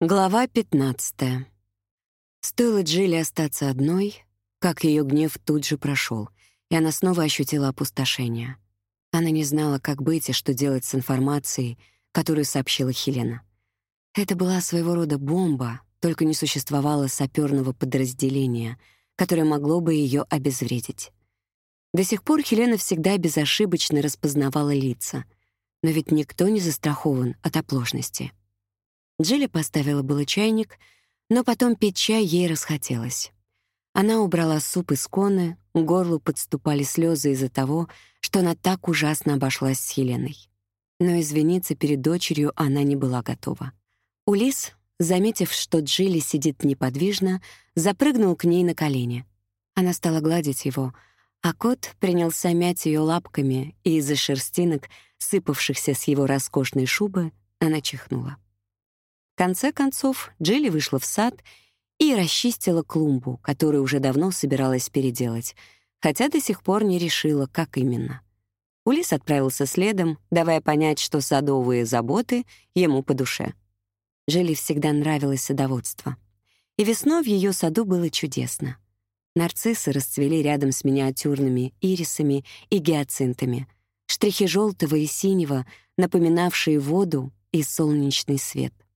Глава 15. Стоило Джилли остаться одной, как ее гнев тут же прошел, и она снова ощутила опустошение. Она не знала, как быть и что делать с информацией, которую сообщила Хелена. Это была своего рода бомба, только не существовало саперного подразделения, которое могло бы ее обезвредить. До сих пор Хелена всегда безошибочно распознавала лица, но ведь никто не застрахован от оплошности — Джилли поставила было чайник, но потом пить чай ей расхотелось. Она убрала суп из коны, к горлу подступали слезы из-за того, что она так ужасно обошлась с Хеленой. Но извиниться перед дочерью она не была готова. Улис, заметив, что Джилли сидит неподвижно, запрыгнул к ней на колени. Она стала гладить его, а кот принялся мять ее лапками, и из-за шерстинок, сыпавшихся с его роскошной шубы, она чихнула конце концов, Джилли вышла в сад и расчистила клумбу, которую уже давно собиралась переделать, хотя до сих пор не решила, как именно. Улис отправился следом, давая понять, что садовые заботы ему по душе. Джилли всегда нравилось садоводство. И весной в ее саду было чудесно. Нарциссы расцвели рядом с миниатюрными ирисами и гиацинтами, штрихи желтого и синего, напоминавшие воду и солнечный свет —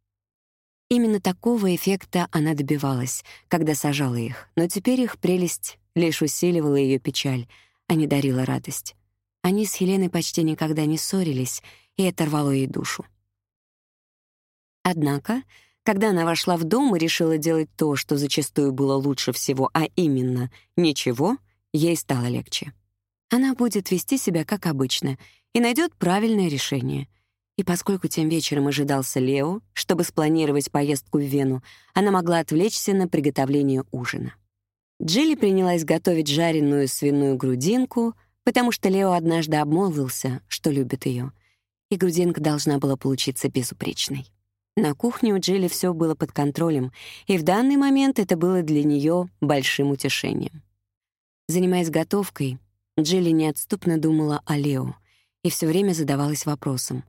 Именно такого эффекта она добивалась, когда сажала их, но теперь их прелесть лишь усиливала ее печаль, а не дарила радость. Они с Хеленой почти никогда не ссорились, и это рвало ей душу. Однако, когда она вошла в дом и решила делать то, что зачастую было лучше всего, а именно ничего, ей стало легче. Она будет вести себя как обычно и найдет правильное решение — и поскольку тем вечером ожидался Лео, чтобы спланировать поездку в Вену, она могла отвлечься на приготовление ужина. Джилли принялась готовить жареную свиную грудинку, потому что Лео однажды обмолвился, что любит ее, и грудинка должна была получиться безупречной. На кухне у Джилли все было под контролем, и в данный момент это было для нее большим утешением. Занимаясь готовкой, Джилли неотступно думала о Лео и все время задавалась вопросом,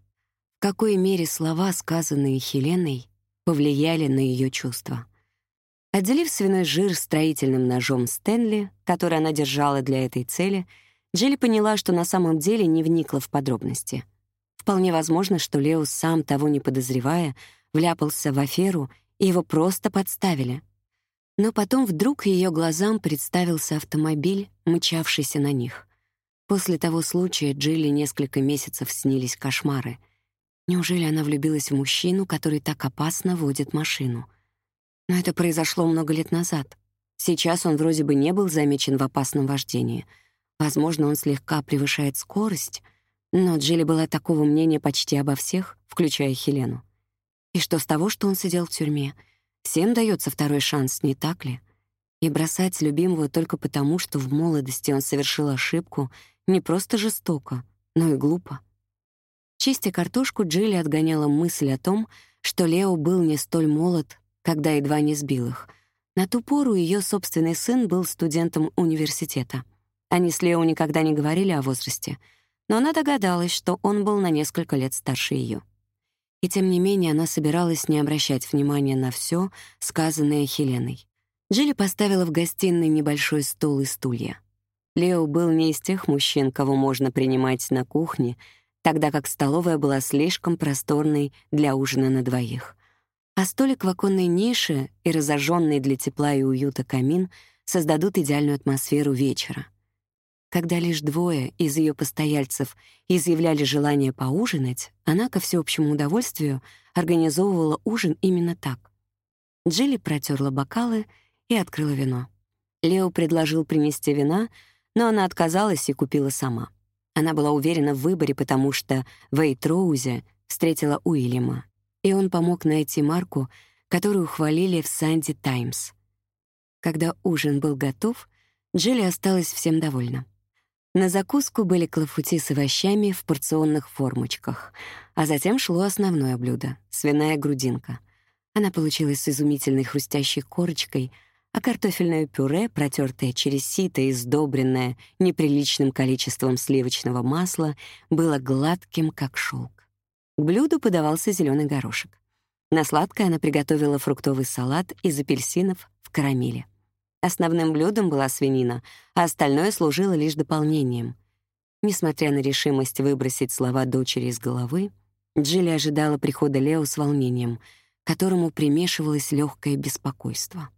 какой мере слова, сказанные Хеленой, повлияли на ее чувства. Отделив свиной жир строительным ножом Стэнли, который она держала для этой цели, Джилли поняла, что на самом деле не вникла в подробности. Вполне возможно, что Лео, сам того не подозревая, вляпался в аферу, и его просто подставили. Но потом вдруг ее глазам представился автомобиль, мчавшийся на них. После того случая Джилли несколько месяцев снились кошмары — Неужели она влюбилась в мужчину, который так опасно водит машину? Но это произошло много лет назад. Сейчас он вроде бы не был замечен в опасном вождении. Возможно, он слегка превышает скорость, но Джилли была такого мнения почти обо всех, включая Хелену. И что с того, что он сидел в тюрьме? Всем дается второй шанс, не так ли? И бросать любимого только потому, что в молодости он совершил ошибку, не просто жестоко, но и глупо. Чистя картошку, Джилли отгоняла мысль о том, что Лео был не столь молод, когда едва не сбил их. На ту пору ее собственный сын был студентом университета. Они с Лео никогда не говорили о возрасте, но она догадалась, что он был на несколько лет старше ее. И тем не менее она собиралась не обращать внимания на все, сказанное Хеленой. Джилли поставила в гостиной небольшой стол и стулья. Лео был не из тех мужчин, кого можно принимать на кухне — тогда как столовая была слишком просторной для ужина на двоих. А столик в оконной нише и разожженный для тепла и уюта камин создадут идеальную атмосферу вечера. Когда лишь двое из ее постояльцев изъявляли желание поужинать, она, ко всеобщему удовольствию, организовывала ужин именно так. Джилли протерла бокалы и открыла вино. Лео предложил принести вина, но она отказалась и купила сама. Она была уверена в выборе, потому что Вейт Роузе встретила Уильяма, и он помог найти марку, которую хвалили в «Санди Таймс». Когда ужин был готов, Джилли осталась всем довольна. На закуску были клафути с овощами в порционных формочках, а затем шло основное блюдо — свиная грудинка. Она получилась с изумительной хрустящей корочкой — а картофельное пюре, протертое через сито и сдобренное неприличным количеством сливочного масла, было гладким, как шелк. К блюду подавался зеленый горошек. На сладкое она приготовила фруктовый салат из апельсинов в карамели. Основным блюдом была свинина, а остальное служило лишь дополнением. Несмотря на решимость выбросить слова дочери из головы, Джилли ожидала прихода Лео с волнением, которому примешивалось легкое беспокойство.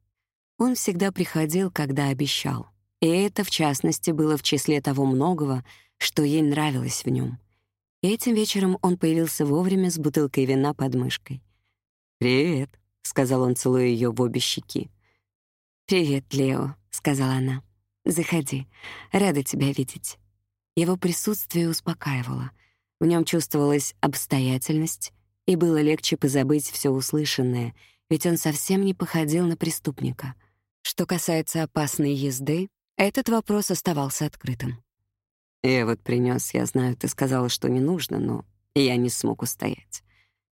Он всегда приходил, когда обещал, и это, в частности, было в числе того многого, что ей нравилось в нем. Этим вечером он появился вовремя с бутылкой вина под мышкой. «Привет», — сказал он, целуя ее в обе щеки. «Привет, Лео», — сказала она. «Заходи. Рада тебя видеть». Его присутствие успокаивало. В нем чувствовалась обстоятельность, и было легче позабыть все услышанное, ведь он совсем не походил на преступника. Что касается опасной езды, этот вопрос оставался открытым. «Я вот принес, я знаю, ты сказала, что не нужно, но я не смог устоять».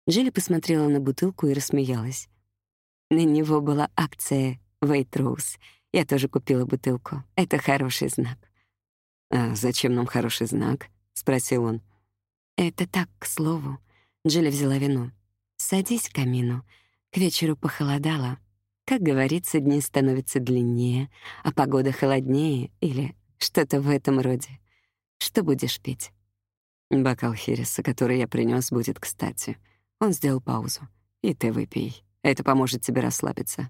Джилли посмотрела на бутылку и рассмеялась. На него была акция «Вейтроуз». Я тоже купила бутылку. Это хороший знак. «А зачем нам хороший знак?» — спросил он. «Это так, к слову». Джилли взяла вино. «Садись к камину. К вечеру похолодало. Как говорится, дни становятся длиннее, а погода холоднее или что-то в этом роде. Что будешь пить? Бокал Хереса, который я принес, будет кстати. Он сделал паузу. И ты выпей. Это поможет тебе расслабиться.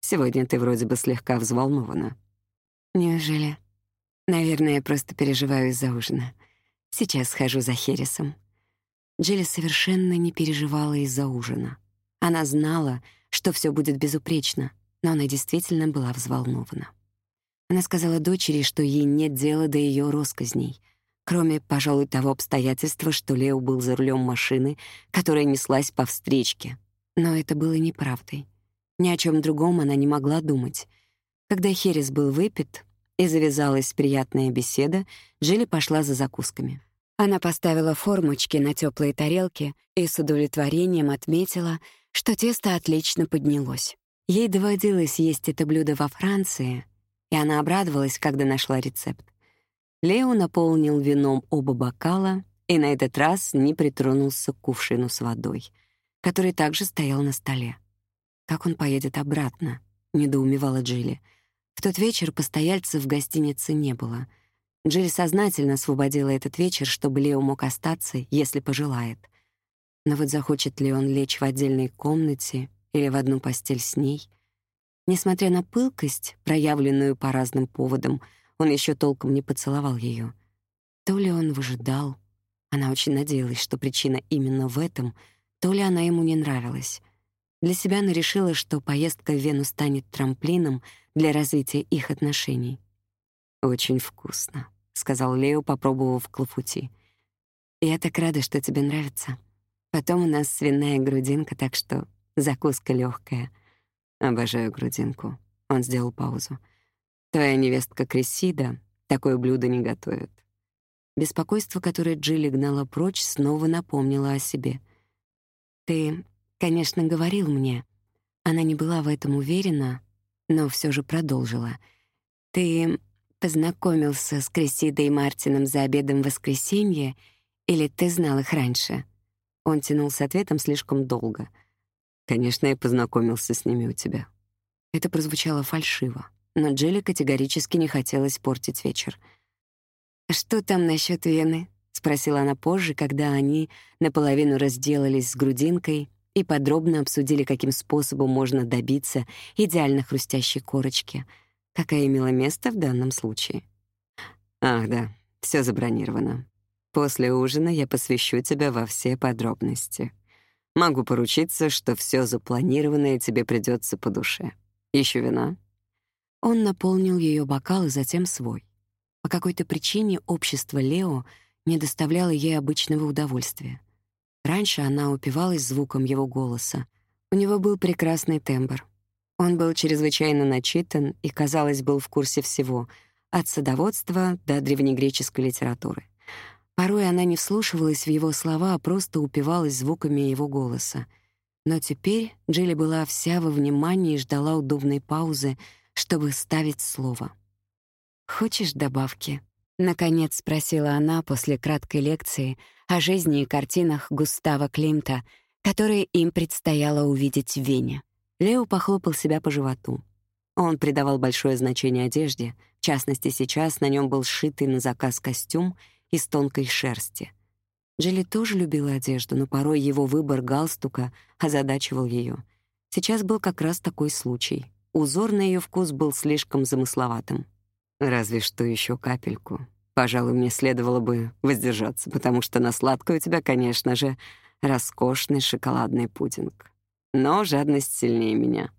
Сегодня ты вроде бы слегка взволнована. Неужели? Наверное, я просто переживаю из-за ужина. Сейчас схожу за Хересом. Джилли совершенно не переживала из-за ужина. Она знала, что все будет безупречно, но она действительно была взволнована. Она сказала дочери, что ей нет дела до ее росказней, кроме, пожалуй, того обстоятельства, что Лео был за рулем машины, которая неслась по встречке. Но это было неправдой. Ни о чем другом она не могла думать. Когда Херес был выпит и завязалась приятная беседа, Джилли пошла за закусками. Она поставила формочки на теплые тарелки и с удовлетворением отметила, что тесто отлично поднялось. Ей доводилось есть это блюдо во Франции, и она обрадовалась, когда нашла рецепт. Лео наполнил вином оба бокала и на этот раз не притронулся к кувшину с водой, который также стоял на столе. «Как он поедет обратно?» — недоумевала Джилли. В тот вечер постояльцев в гостинице не было. Джилли сознательно освободила этот вечер, чтобы Лео мог остаться, если пожелает. Но вот захочет ли он лечь в отдельной комнате или в одну постель с ней? Несмотря на пылкость, проявленную по разным поводам, он еще толком не поцеловал ее. То ли он выжидал, она очень надеялась, что причина именно в этом, то ли она ему не нравилась. Для себя она решила, что поездка в Вену станет трамплином для развития их отношений. «Очень вкусно», — сказал Лео, попробовав клафути. «Я так рада, что тебе нравится. Потом у нас свиная грудинка, так что закуска легкая. Обожаю грудинку. Он сделал паузу. Твоя невестка Крисида такое блюдо не готовит. Беспокойство, которое Джилли гнала прочь, снова напомнило о себе. Ты, конечно, говорил мне. Она не была в этом уверена, но все же продолжила. Ты познакомился с Крисидой и Мартином за обедом в воскресенье, или ты знал их раньше? Он тянул с ответом слишком долго — Конечно, я познакомился с ними у тебя. Это прозвучало фальшиво, но Джилли категорически не хотелось портить вечер. «Что там насчет Вены?» — спросила она позже, когда они наполовину разделались с грудинкой и подробно обсудили, каким способом можно добиться идеально хрустящей корочки, какая имела место в данном случае. «Ах, да, все забронировано. После ужина я посвящу тебя во все подробности». Могу поручиться, что все запланированное тебе придется по душе. Еще вина?» Он наполнил ее бокал и затем свой. По какой-то причине общество Лео не доставляло ей обычного удовольствия. Раньше она упивалась звуком его голоса. У него был прекрасный тембр. Он был чрезвычайно начитан и, казалось, был в курсе всего, от садоводства до древнегреческой литературы. Порой она не вслушивалась в его слова, а просто упивалась звуками его голоса. Но теперь Джилли была вся во внимании и ждала удобной паузы, чтобы ставить слово. «Хочешь добавки?» — наконец спросила она после краткой лекции о жизни и картинах Густава Климта, которые им предстояло увидеть в Вене. Лео похлопал себя по животу. Он придавал большое значение одежде, в частности, сейчас на нем был сшитый на заказ костюм из тонкой шерсти. Джилли тоже любила одежду, но порой его выбор галстука озадачивал ее. Сейчас был как раз такой случай. Узор на ее вкус был слишком замысловатым. «Разве что еще капельку. Пожалуй, мне следовало бы воздержаться, потому что на сладкое у тебя, конечно же, роскошный шоколадный пудинг. Но жадность сильнее меня».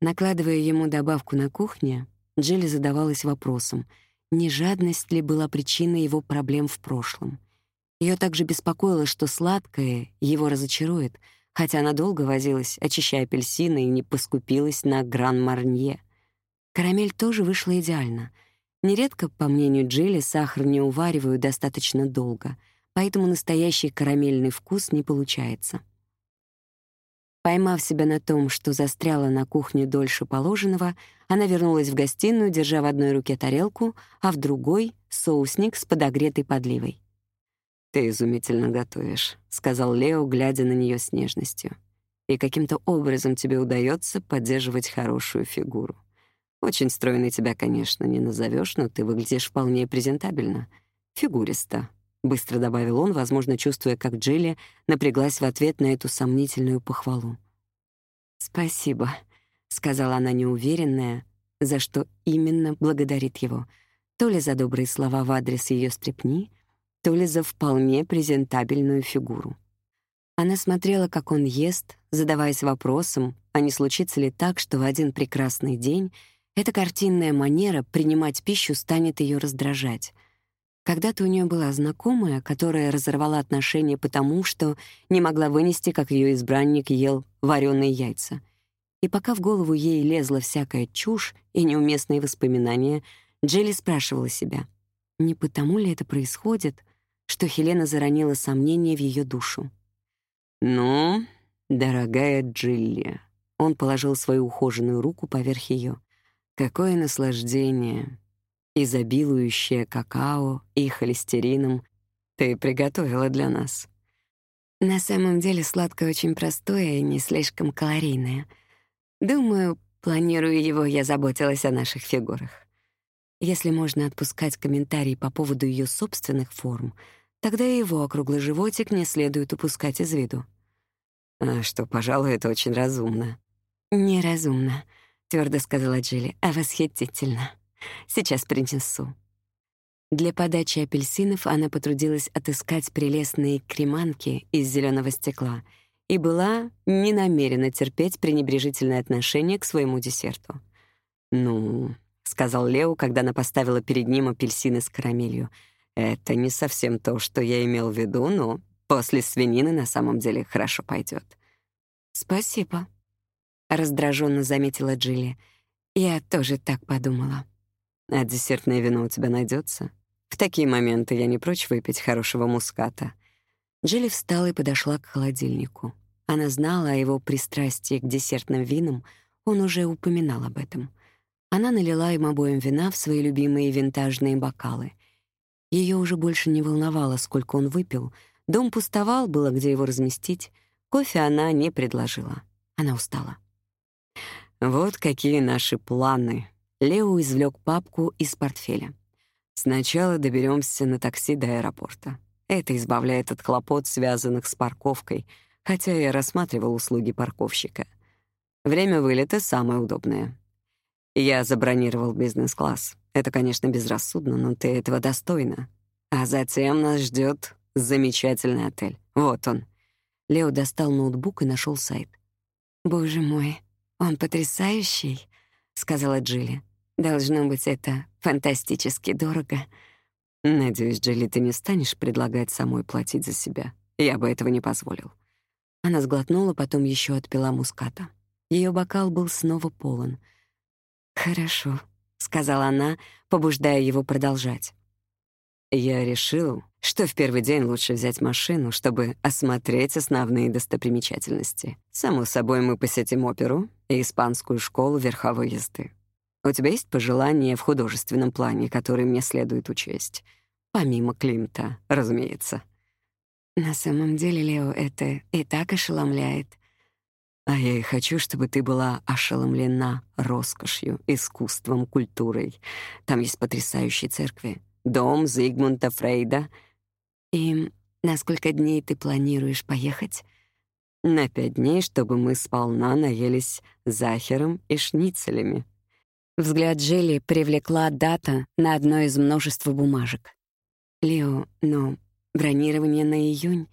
Накладывая ему добавку на кухне, Джилли задавалась вопросом, не жадность ли была причиной его проблем в прошлом. Ее также беспокоило, что сладкое его разочарует, хотя она долго возилась, очищая апельсины и не поскупилась на гран-марнье. Карамель тоже вышла идеально. Нередко, по мнению Джилли, сахар не уваривают достаточно долго, поэтому настоящий карамельный вкус не получается. Поймав себя на том, что застряла на кухне дольше положенного, она вернулась в гостиную, держа в одной руке тарелку, а в другой — соусник с подогретой подливой. «Ты изумительно готовишь», — сказал Лео, глядя на нее с нежностью. «И каким-то образом тебе удается поддерживать хорошую фигуру. Очень стройной тебя, конечно, не назовешь, но ты выглядишь вполне презентабельно. Фигуристо», — быстро добавил он, возможно, чувствуя, как Джилли напряглась в ответ на эту сомнительную похвалу. «Спасибо», — сказала она неуверенная, за что именно благодарит его. То ли за добрые слова в адрес ее стрепни — то ли за вполне презентабельную фигуру. Она смотрела, как он ест, задаваясь вопросом, а не случится ли так, что в один прекрасный день эта картинная манера принимать пищу станет ее раздражать. Когда-то у нее была знакомая, которая разорвала отношения потому, что не могла вынести, как ее избранник ел вареные яйца. И пока в голову ей лезла всякая чушь и неуместные воспоминания, Джилли спрашивала себя, не потому ли это происходит, что Хелена заронила сомнение в ее душу. «Ну, дорогая Джилли», — он положил свою ухоженную руку поверх ее. «Какое наслаждение, изобилующее какао и холестерином, ты приготовила для нас». На самом деле сладкое очень простое и не слишком калорийное. Думаю, планируя его, я заботилась о наших фигурах. Если можно отпускать комментарии по поводу ее собственных форм — Тогда и его округлый животик не следует упускать из виду. А что, пожалуй, это очень разумно. «Неразумно», — твердо сказала Джилли, — «а восхитительно. Сейчас принесу». Для подачи апельсинов она потрудилась отыскать прелестные креманки из зеленого стекла и была не намерена терпеть пренебрежительное отношение к своему десерту. «Ну», — сказал Лео, когда она поставила перед ним апельсины с карамелью — это не совсем то, что я имел в виду, но после свинины на самом деле хорошо пойдет. Спасибо, раздраженно заметила Джилли. Я тоже так подумала. А десертное вино у тебя найдется? В такие моменты я не прочь выпить хорошего муската. Джилли встала и подошла к холодильнику. Она знала о его пристрастии к десертным винам, он уже упоминал об этом. Она налила им обоим вина в свои любимые винтажные бокалы — ее уже больше не волновало, сколько он выпил. Дом пустовал, было где его разместить. Кофе она не предложила. Она устала. «Вот какие наши планы». Лео извлек папку из портфеля. «Сначала доберемся на такси до аэропорта. Это избавляет от хлопот, связанных с парковкой, хотя я рассматривал услуги парковщика. Время вылета самое удобное. Я забронировал бизнес-класс. Это, конечно, безрассудно, но ты этого достойна. А затем нас ждет замечательный отель. Вот он. Лео достал ноутбук и нашел сайт. «Боже мой, он потрясающий», — сказала Джилли. «Должно быть, это фантастически дорого». «Надеюсь, Джилли, ты не станешь предлагать самой платить за себя. Я бы этого не позволил». Она сглотнула, потом еще отпила муската. Ее бокал был снова полон. «Хорошо», сказала она, побуждая его продолжать. Я решил, что в первый день лучше взять машину, чтобы осмотреть основные достопримечательности. Само собой, мы посетим оперу и испанскую школу верховой езды. У тебя есть пожелания в художественном плане, которые мне следует учесть? Помимо Климта, разумеется. На самом деле, Лео, это и так ошеломляет. А я и хочу, чтобы ты была ошеломлена роскошью, искусством, культурой. Там есть потрясающие церкви. Дом Зигмунда Фрейда. И на сколько дней ты планируешь поехать? На пять дней, чтобы мы сполна наелись захером и шницелями. Взгляд Джилли привлекла дата на одной из множества бумажек. «Лео, но бронирование на июнь.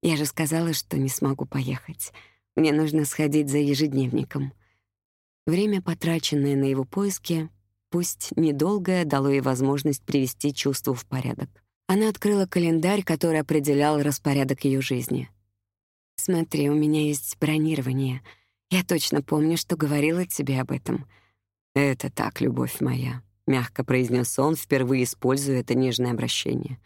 Я же сказала, что не смогу поехать. Мне нужно сходить за ежедневником». Время, потраченное на его поиски, пусть недолгое, дало ей возможность привести чувство в порядок. Она открыла календарь, который определял распорядок ее жизни. «Смотри, у меня есть бронирование. Я точно помню, что говорила тебе об этом». «Это так, любовь моя», — мягко произнес он, впервые используя это нежное обращение.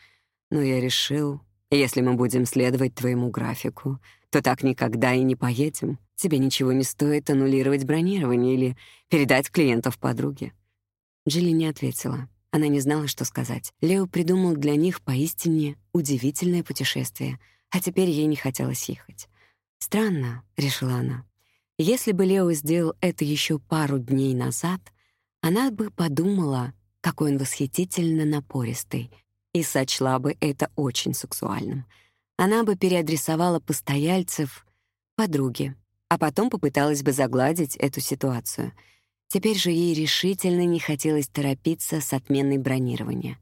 «Но я решил, если мы будем следовать твоему графику, то так никогда и не поедем. Тебе ничего не стоит аннулировать бронирование или передать клиентов подруге». Джилли не ответила. Она не знала, что сказать. Лео придумал для них поистине удивительное путешествие, а теперь ей не хотелось ехать. «Странно», — решила она. Если бы Лео сделал это еще пару дней назад, она бы подумала, какой он восхитительно напористый, и сочла бы это очень сексуальным. Она бы переадресовала постояльцев подруге, а потом попыталась бы загладить эту ситуацию. Теперь же ей решительно не хотелось торопиться с отменой бронирования.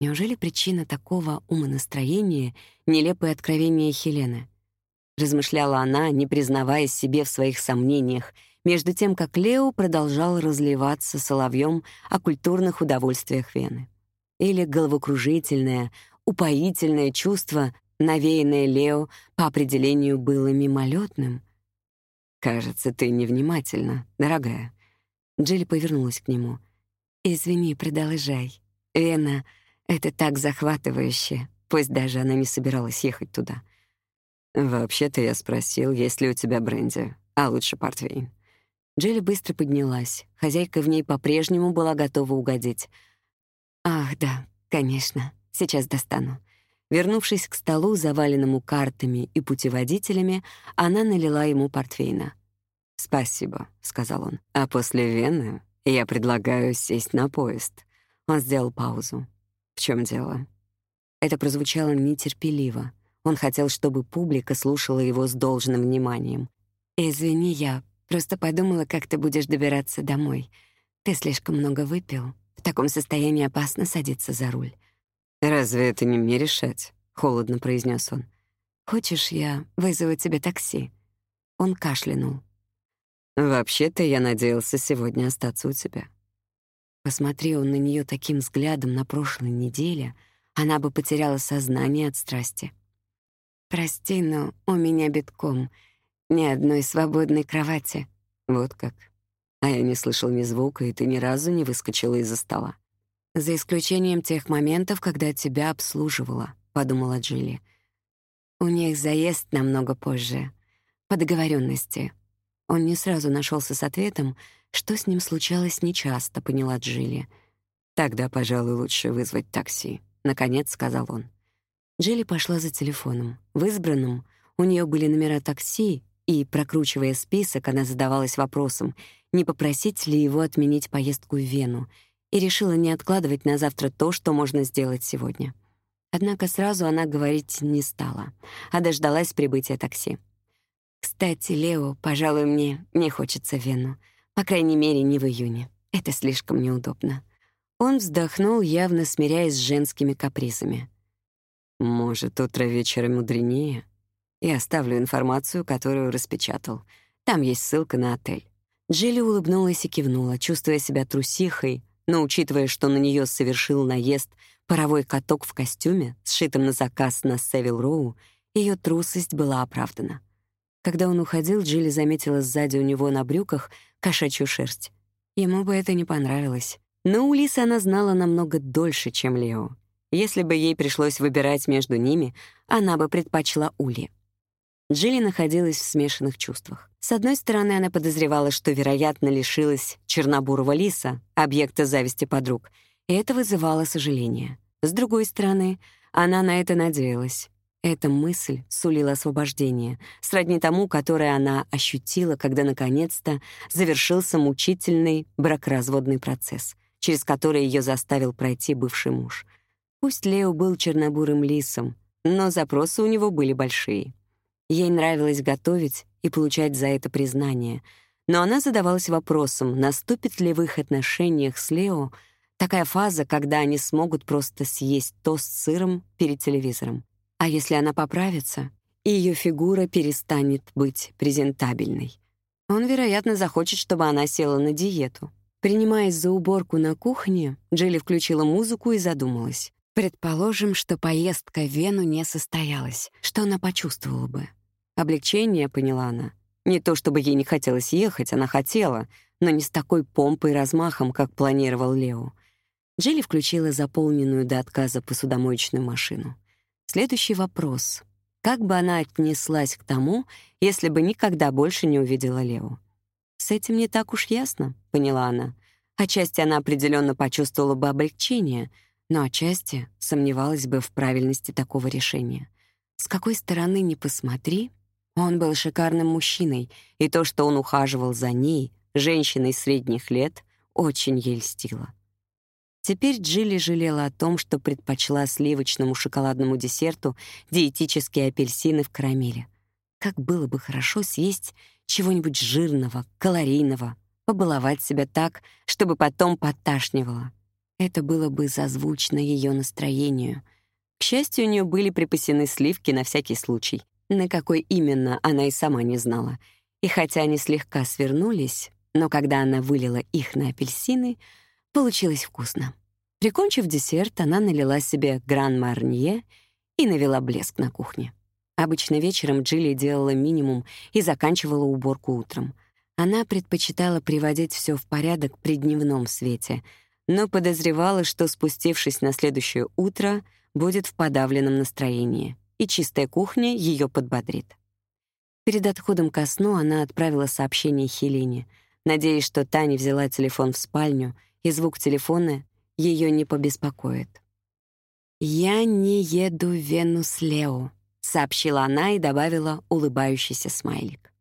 Неужели причина такого умонастроения — нелепое откровение Хелены? Размышляла она, не признаваясь себе в своих сомнениях, между тем как Лео продолжал разливаться соловьем о культурных удовольствиях Вены. Или головокружительное, упоительное чувство, навеянное Лео по определению было мимолетным. «Кажется, ты невнимательна, дорогая». Джилли повернулась к нему. «Извини, продолжай. Вена — это так захватывающе, пусть даже она не собиралась ехать туда. «Вообще-то я спросил, есть ли у тебя бренди, а лучше портвейн». Джилли быстро поднялась. Хозяйка в ней по-прежнему была готова угодить. «Ах, да, конечно, сейчас достану». Вернувшись к столу, заваленному картами и путеводителями, она налила ему портвейна. «Спасибо», — сказал он. «А после Вены я предлагаю сесть на поезд». Он сделал паузу. «В чем дело?» Это прозвучало нетерпеливо. Он хотел, чтобы публика слушала его с должным вниманием. «Извини, я просто подумала, как ты будешь добираться домой. Ты слишком много выпил. В таком состоянии опасно садиться за руль». «Разве это не мне решать?» — холодно произнес он. «Хочешь, я вызову тебе такси?» Он кашлянул. «Вообще-то я надеялся сегодня остаться у тебя». Посмотри он на нее таким взглядом на прошлой неделе, она бы потеряла сознание от страсти. «Прости, но у меня битком. Ни одной свободной кровати». «Вот как. А я не слышал ни звука, и ты ни разу не выскочила из-за стола». «За исключением тех моментов, когда тебя обслуживала», — подумала Джилли. «У них заезд намного позже. По договоренности. Он не сразу нашелся с ответом, что с ним случалось нечасто, поняла Джилли. «Тогда, пожалуй, лучше вызвать такси», — наконец сказал он. Джилли пошла за телефоном. В избранном у нее были номера такси, и, прокручивая список, она задавалась вопросом, не попросить ли его отменить поездку в Вену, и решила не откладывать на завтра то, что можно сделать сегодня. Однако сразу она говорить не стала, а дождалась прибытия такси. «Кстати, Лео, пожалуй, мне не хочется в Вену. По крайней мере, не в июне. Это слишком неудобно». Он вздохнул, явно смиряясь с женскими капризами. Может, утро вечера мудренее? Я оставлю информацию, которую распечатал. Там есть ссылка на отель. Джилли улыбнулась и кивнула, чувствуя себя трусихой, но учитывая, что на нее совершил наезд паровой каток в костюме, сшитом на заказ на Севил Роу, ее трусость была оправдана. Когда он уходил, Джилли заметила сзади у него на брюках кошачью шерсть. Ему бы это не понравилось. Но Улисы она знала намного дольше, чем Лео. Если бы ей пришлось выбирать между ними, она бы предпочла Ули. Джилли находилась в смешанных чувствах. С одной стороны, она подозревала, что, вероятно, лишилась чернобурого лиса, объекта зависти подруг, и это вызывало сожаление. С другой стороны, она на это надеялась. Эта мысль сулила освобождение, сродни тому, которое она ощутила, когда наконец-то завершился мучительный бракоразводный процесс, через который ее заставил пройти бывший муж. Пусть Лео был чернобурым лисом, но запросы у него были большие. Ей нравилось готовить и получать за это признание, но она задавалась вопросом, наступит ли в их отношениях с Лео такая фаза, когда они смогут просто съесть тост с сыром перед телевизором. А если она поправится, и ее фигура перестанет быть презентабельной? Он, вероятно, захочет, чтобы она села на диету. Принимаясь за уборку на кухне, Джилли включила музыку и задумалась. Предположим, что поездка в Вену не состоялась. Что она почувствовала бы? Облегчение, поняла она. Не то чтобы ей не хотелось ехать, она хотела, но не с такой помпой и размахом, как планировал Лео. Джилли включила заполненную до отказа посудомоечную машину. Следующий вопрос. Как бы она отнеслась к тому, если бы никогда больше не увидела Лео? «С этим не так уж ясно», — поняла она. Отчасти она определенно почувствовала бы облегчение, но отчасти сомневалась бы в правильности такого решения. С какой стороны ни посмотри, он был шикарным мужчиной, и то, что он ухаживал за ней, женщиной средних лет, очень ей льстило. Теперь Джилли жалела о том, что предпочла сливочному шоколадному десерту диетические апельсины в карамели. Как было бы хорошо съесть чего-нибудь жирного, калорийного, побаловать себя так, чтобы потом поташнивало. Это было бы зазвучно ее настроению. К счастью, у нее были припасены сливки на всякий случай. На какой именно, она и сама не знала. И хотя они слегка свернулись, но когда она вылила их на апельсины — Получилось вкусно. Прикончив десерт, она налила себе гран-марнье и навела блеск на кухне. Обычно вечером Джилли делала минимум и заканчивала уборку утром. Она предпочитала приводить все в порядок при дневном свете, но подозревала, что, спустившись на следующее утро, будет в подавленном настроении, и чистая кухня ее подбодрит. Перед отходом ко сну она отправила сообщение Хелене, надеясь, что Таня взяла телефон в спальню — и звук телефона ее не побеспокоит. «Я не еду в Вену с Лео», — сообщила она и добавила улыбающийся смайлик.